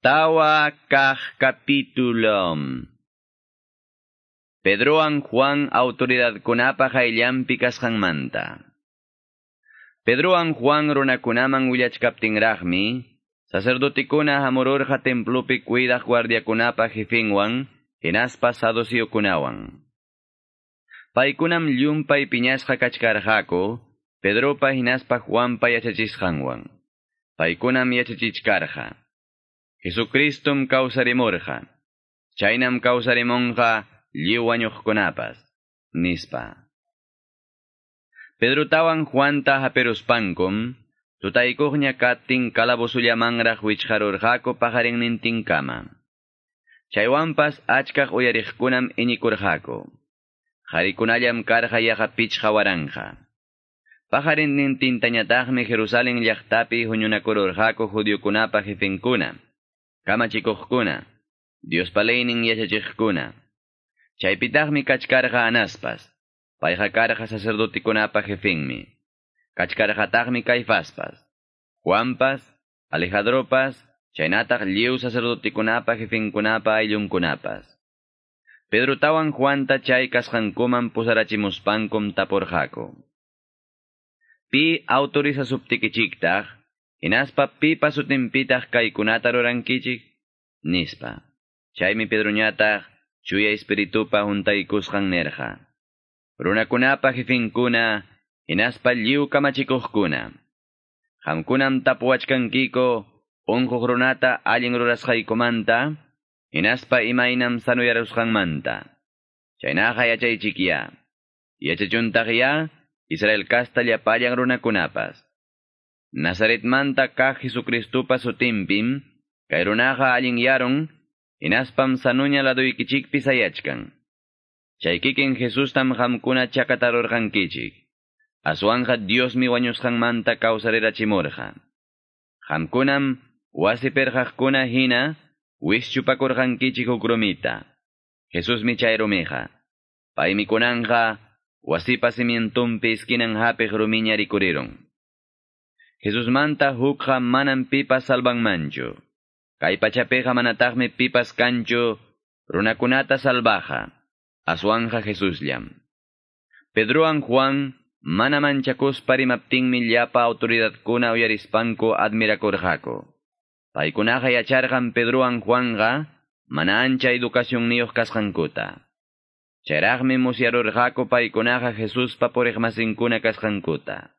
Tawa kah capítulo. Pedroan Juan autoridad kunapa hayllampi kasqanmanta. Pedroan Juan runakunaman willachkaptinraqmi, sacerdotikuna hamururqa templupi cuidaq guardiakunapa jefinwan, hinaspa saduciokunawan. Paykunam llumpay piñasqa kachkarqaku, Pedropa hinaspa Juanpa yachachisqanwan. Paykunam yachachichkarqa. Jesucristum kawsarimurqa. Chaynam kawsarimunqa lliwañuqkunapas. Nispa. Pedrotawan Juanta haperuspankum, tutaykuqña katin kalabusullamanraq wichqarurqaku pajarinnintinkama. Chaywanpas achkaq uyariqkunam iñikurqaku. Qharikunallam karqa yaqa pichqa waranja. Pajarinnintintañataqmi Jerusalén llaqtapi huñunakururqaku judiokunapa kamachikuqkuna, Diospaleynin yachachiqkuna. Chaypitaqmi kachkarqa anaspas, payqa karqa sacerdotikunapa jefinmi. Kachkarqataqmi Caifaspas, Juanpas, Alejandropas, chaynataq lliw sacerdotikunapa jefinkunapa ayllunkunapas. Pedro tawan Juanta chay kasqankuman pusarachimuspankum tapurqaku. Pi autoriza subtikichiktaq, Inaspa pipa sutinpitaq kaykunata rurankichik, nispa. Chaymi Pedroñataq chuya espiritupa juntaykusqan nerja. Runakunapa jefinkuna, inaspa lliw kamachikuqkuna. Qamkunam tapuachkankiko, unquq runata allin rurasqaykumanta, inaspa imaynam sanuyarusqanmanta. Chaynaqa yachaychikya. Yachachuntaqya, Israel kasta llapallan runakunapas. Nazaret manta kaq Jesucristupa sutinpim, kay runaqa allin yaron, inaspam sanuña laduykichikpi sayachkan. Chay kikin Jesustam qamkuna chakatarurqankichik. Aswanja Diosmi wañusqanmanta kawsarirachimurqa. Qamkunam wasiperqaqkuna hina, wischupakurqankichik ukrumita. Jesusmi chayrumiqa. Paymi kunanja, wasipa simientumpi iskinan hapiq rumiña rikuriron. Jesus manta hukha manan pipas salvanmanchu. Kay pachapeja manataqmi pipas kanchu, runakunata salvaja. Aswanja Jesusllam. Pedroan Juan, mana manchakus parimaptinmi llapa autoridadkuna uyarispanku admirakurjako. Paykunaqa yacharqan Pedroan Juanga, mana ancha educación niyuq kasqankuta. Chayraqmi musyarurqaku paykunaqa Jesuspa puriqmasinkuna kasqankuta.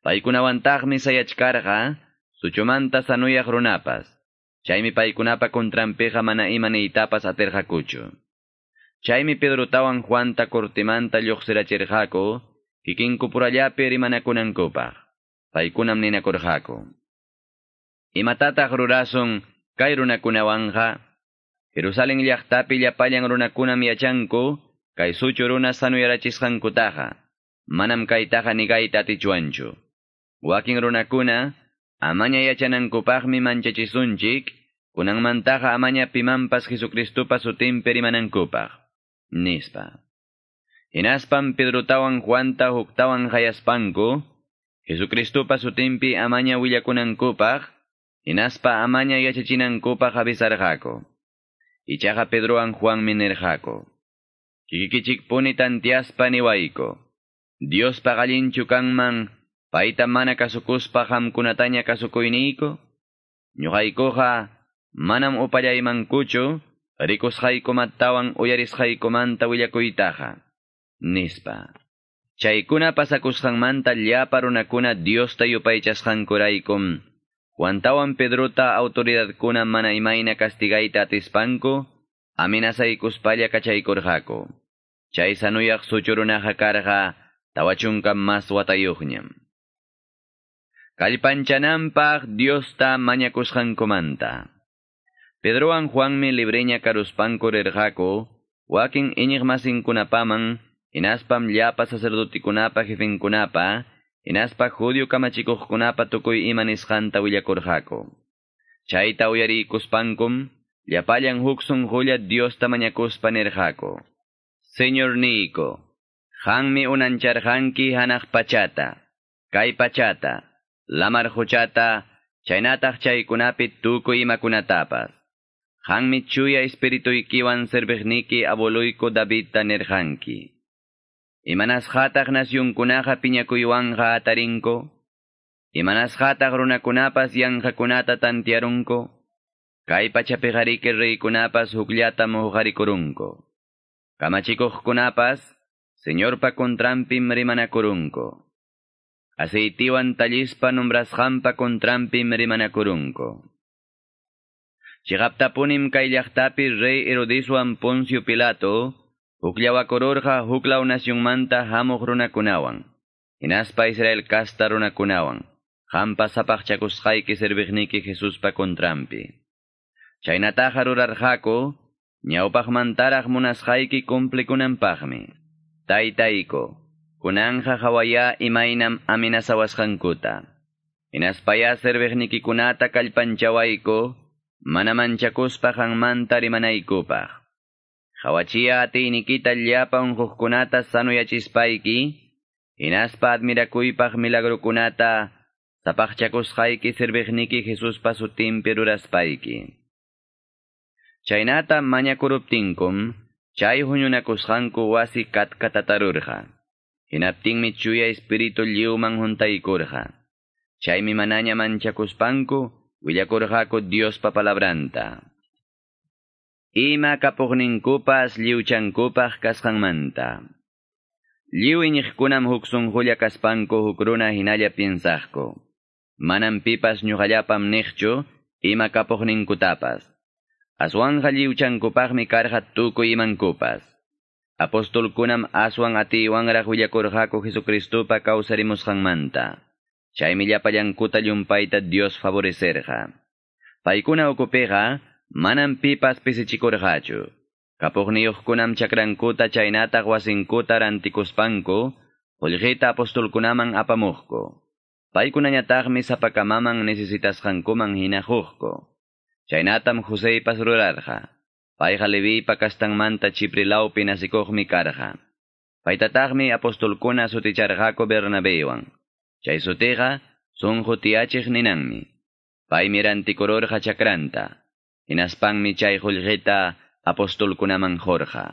Paykunawantaqmi sayachkarqa, suchumanta sanuyaq runapas. Chaymi paykunapa kontrampiqa mana ima niytapas atirqakuchu. Chaymi Pedrotawan Juanta kortimanta lluqsirachirqaku, kikinku purallapi rimanakunankupaq. Paykunam ninakurqaku. Imatataq rurasun kay runakunawanja, Jerusalén llaqtapi llapallan runakunam yachanku, kay suchu runa sanuyarachisqankutaqa. Manam kaytaqa nigayta atichuanchu. Wakin runakuna, amaña yachanankupaqmi manchachisunchik, kunanmantaqa amaña pimanpas Jesucristupa sutinpi rimanankupaq. Nispa. Hinaspam Pedrotawan Juanta huktawan hayaspanku, Jesucristupa sutinpi amaña willakunankupaq, hinaspa amaña yachachinankupaq avisarqaku. Ichaqa Pedroan Juan minerqaku. Kikikichikpuni tantiaspa niwayko. Dios pagalinchu kanman, paita mana kasukuspa hamkunataña kasukuyniiko, ñuqaykuqa manam upallaymankuchu, rikusqaykumatawan uyarisqaykumanta willakuytaqa, nispa. Chaykuna pasakusqanmanta llapa runakuna Diosta yupaychasqankuraykum, Juantawan Pedrota autoridadkuna mana imayna castigayta atispanku, amenazaykuspalla kachaykurqaku. Chay sanuyaq suchurunaqa karqa, tawachunkam mas watayuqñam. Kallpanchananpaq Diosta mañakusqankumanta. Pedroan Juanmi libreña karuspanku rirqaku, wakin iñiq masinkunapaman, inaspam llapa sacerdotikunapa jefinkunapa, inaspa judio kamachikuqkunapa tukuy ima nisqanta willakurqaku. Chayta uyarikuspankum, llapallan huk sunqulla Diosta mañakuspa nirqaku. Señor Nico, hanmi unancharqanki hanaq pachata, kay pachata, lamar huchata, Chaynataq chaykunapit tukuy imakunatapas. Hanmi chuya ikiwan serbigniki aboluyko Davidta nirhanki. Imanas hataq nasyunkunaqa piñakuywanqa atarinko, imanas hataq runakunapas yanqakunata tantiarunko, kay pachapiqariki reykunapas hukllatam huqarikurunko. Kamachikuqkunapas, señorpa contrampim rimanakurunko. Aceitiwan tallispa nombrasqanpa contrampim rimanakurunko. Chigaptapunim kay llaqtapi rey Herodiswan Poncio Pilato, Hukllawakururqa huklaw nasyunmanta hamuq runakunawan. Hinaspa Israel kasta runakunawan. Hampa sapaqchakusqayki serviqniki Jesuspa kontrampi. Chaynataqa rurarqaku, ñawpaqmantaraq munasqayki kumplikunanpaqmi. Taytayko, kunanja hawaya imaynam aminasawasqankuta. Hinaspaya serviqnikikunata kallpanchawayko, mana manchakuspa hanmanta rimanaykupaq. Hawachia atinikita llapan hukkunata sanuyachispaiki, hinaspa admirakuypaq milagrukunata sapaqchakusqayki sirviqniki Jesuspa sutinpi ruraspaiki. Chaynata mañakuruptinkum, chay huñunakusqanku wasi katkatatarurqa. Hinaptinmi chuya espiritu lliwman juntaykurqa. Chaymi manaña manchakuspanku, willakurqaku Diospa palabranta. Ima kapugninkupas liuchankupaq kasqanmanta. Liu iñiqkunam huk sunqulla kaspanku huk runa hinalla piensaqku. Manam pipas ñuqallapam niqchu ima kapugninkutapas. Aswanja liuchankupaqmi karqa tukuy imankupas. Apostolkunam aswan atiwanraq willakurqaku Jesucristupa kawsarimusqanmanta. Chaymi llapallankuta llumpayta Dios favorecerqa. Paykuna ukupiqa, manam pipas pisichikurqachu. Kapuqniyuqkunam chakrankuta chaynataq wasinkuta rantikuspanku, qullqita apostolkunaman apamuqku. Paykunañataqmi sapakamaman necesitasqankuman hinahuqku. Chaynatam Joseipas rurarqa. Payqa Levipa kastanmanta Chiprilawpi nasikuqmi karqa. Paytataqmi apostolkuna suticharqaku Bernabéwan. Chay sutiqa sunqu tiyachiq ninanmi. Paymi rantikururqa chakranta. Inaspanmi chay qullqita apostolkunaman jorqa.